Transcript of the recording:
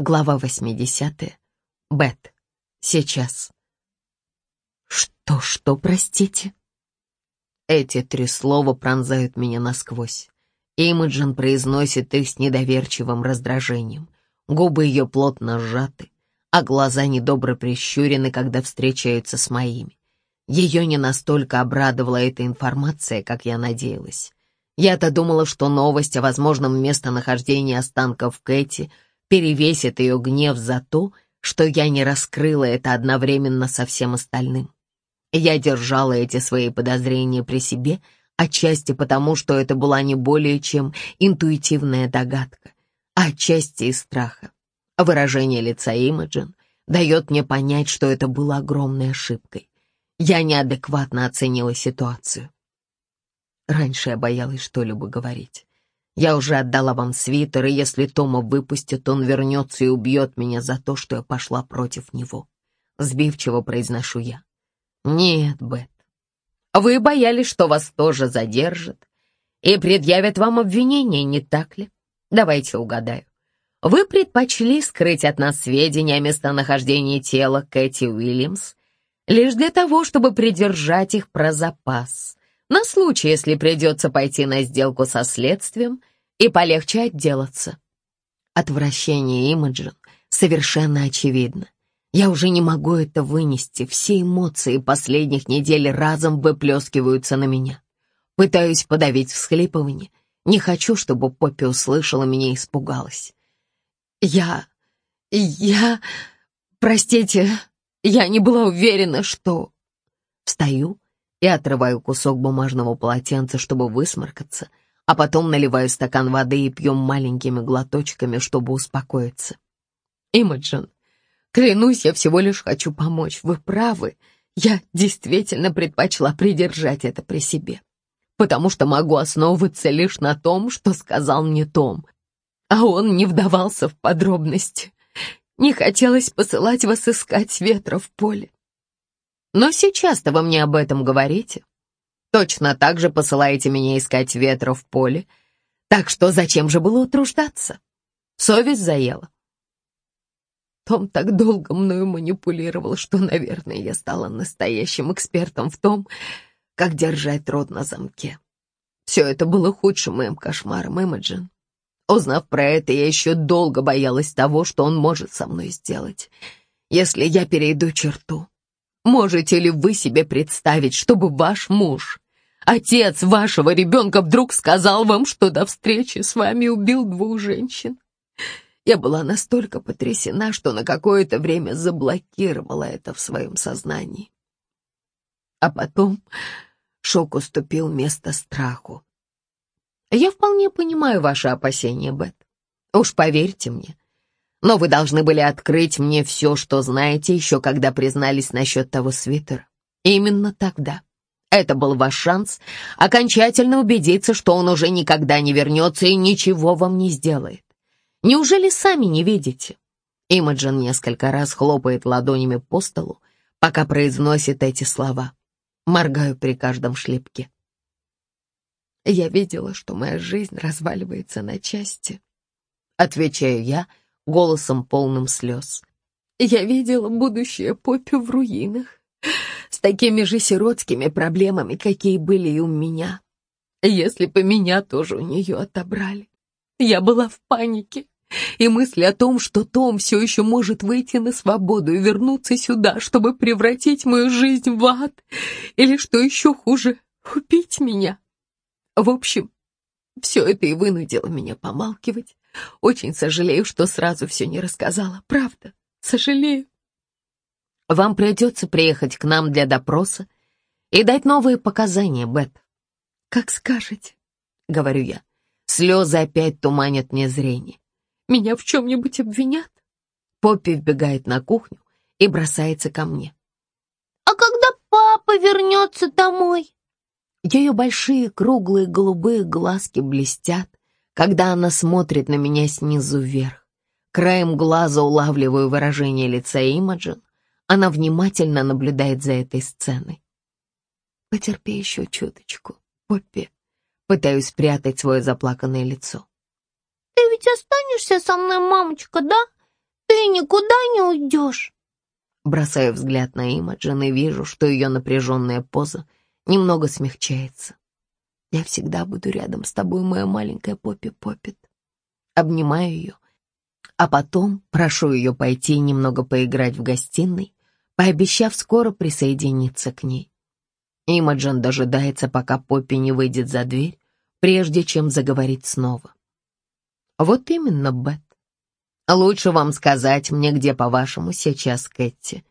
Глава 80. Бет. Сейчас. Что, что, простите? Эти три слова пронзают меня насквозь. Имаджин произносит их с недоверчивым раздражением. Губы ее плотно сжаты, а глаза недобро прищурены, когда встречаются с моими. Ее не настолько обрадовала эта информация, как я надеялась. Я-то думала, что новость о возможном местонахождении останков Кэти — перевесит ее гнев за то, что я не раскрыла это одновременно со всем остальным. Я держала эти свои подозрения при себе, отчасти потому, что это была не более чем интуитивная догадка, а отчасти из страха. Выражение лица Имаджин дает мне понять, что это было огромной ошибкой. Я неадекватно оценила ситуацию. Раньше я боялась что-либо говорить. Я уже отдала вам свитер, и если Тома выпустит, он вернется и убьет меня за то, что я пошла против него. Сбивчиво произношу я. Нет, Бет. Вы боялись, что вас тоже задержат и предъявят вам обвинение, не так ли? Давайте угадаю. Вы предпочли скрыть от нас сведения о местонахождении тела Кэти Уильямс лишь для того, чтобы придержать их про запас, на случай, если придется пойти на сделку со следствием и полегче отделаться. Отвращение Имаджин совершенно очевидно. Я уже не могу это вынести, все эмоции последних недель разом выплескиваются на меня. Пытаюсь подавить всхлипывание, не хочу, чтобы Поппи услышала меня и испугалась. Я... я... простите, я не была уверена, что... Встаю и отрываю кусок бумажного полотенца, чтобы высморкаться, а потом наливаю стакан воды и пьем маленькими глоточками, чтобы успокоиться. Имаджин, клянусь, я всего лишь хочу помочь. Вы правы, я действительно предпочла придержать это при себе, потому что могу основываться лишь на том, что сказал мне Том, а он не вдавался в подробности. Не хотелось посылать вас искать ветра в поле. Но сейчас-то вы мне об этом говорите. Точно так же посылаете меня искать ветра в поле. Так что зачем же было утруждаться? Совесть заела. Том так долго мною манипулировал, что, наверное, я стала настоящим экспертом в том, как держать рот на замке. Все это было худшим моим кошмаром, Имаджин. Узнав про это, я еще долго боялась того, что он может со мной сделать, если я перейду черту. Можете ли вы себе представить, чтобы ваш муж, отец вашего ребенка, вдруг сказал вам, что до встречи с вами убил двух женщин? Я была настолько потрясена, что на какое-то время заблокировала это в своем сознании. А потом шок уступил место страху. Я вполне понимаю ваши опасения, Бет. Уж поверьте мне, но вы должны были открыть мне все, что знаете, еще когда признались насчет того свитера. Именно тогда. Это был ваш шанс окончательно убедиться, что он уже никогда не вернется и ничего вам не сделает. Неужели сами не видите? Имаджин несколько раз хлопает ладонями по столу, пока произносит эти слова. Моргаю при каждом шлепке. Я видела, что моя жизнь разваливается на части. Отвечаю я, — голосом полным слез. Я видела будущее Поппи в руинах, с такими же сиротскими проблемами, какие были и у меня. Если бы меня тоже у нее отобрали. Я была в панике, и мысли о том, что Том все еще может выйти на свободу и вернуться сюда, чтобы превратить мою жизнь в ад, или, что еще хуже, убить меня. В общем, все это и вынудило меня помалкивать очень сожалею, что сразу все не рассказала. Правда, сожалею. Вам придется приехать к нам для допроса и дать новые показания, Бет. Как скажете, — говорю я. Слезы опять туманят мне зрение. Меня в чем-нибудь обвинят? Поппи вбегает на кухню и бросается ко мне. «А когда папа вернется домой?» Ее большие круглые голубые глазки блестят, когда она смотрит на меня снизу вверх. Краем глаза улавливаю выражение лица Имаджин. Она внимательно наблюдает за этой сценой. «Потерпи еще чуточку, Поппи». Пытаюсь спрятать свое заплаканное лицо. «Ты ведь останешься со мной, мамочка, да? Ты никуда не уйдешь. Бросаю взгляд на Имаджин и вижу, что ее напряженная поза немного смягчается. Я всегда буду рядом с тобой, моя маленькая Поппи Поппит. Обнимаю ее, а потом прошу ее пойти немного поиграть в гостиной, пообещав скоро присоединиться к ней. Имаджин дожидается, пока Поппи не выйдет за дверь, прежде чем заговорить снова. Вот именно, Бет. Лучше вам сказать мне, где, по-вашему, сейчас Кэти.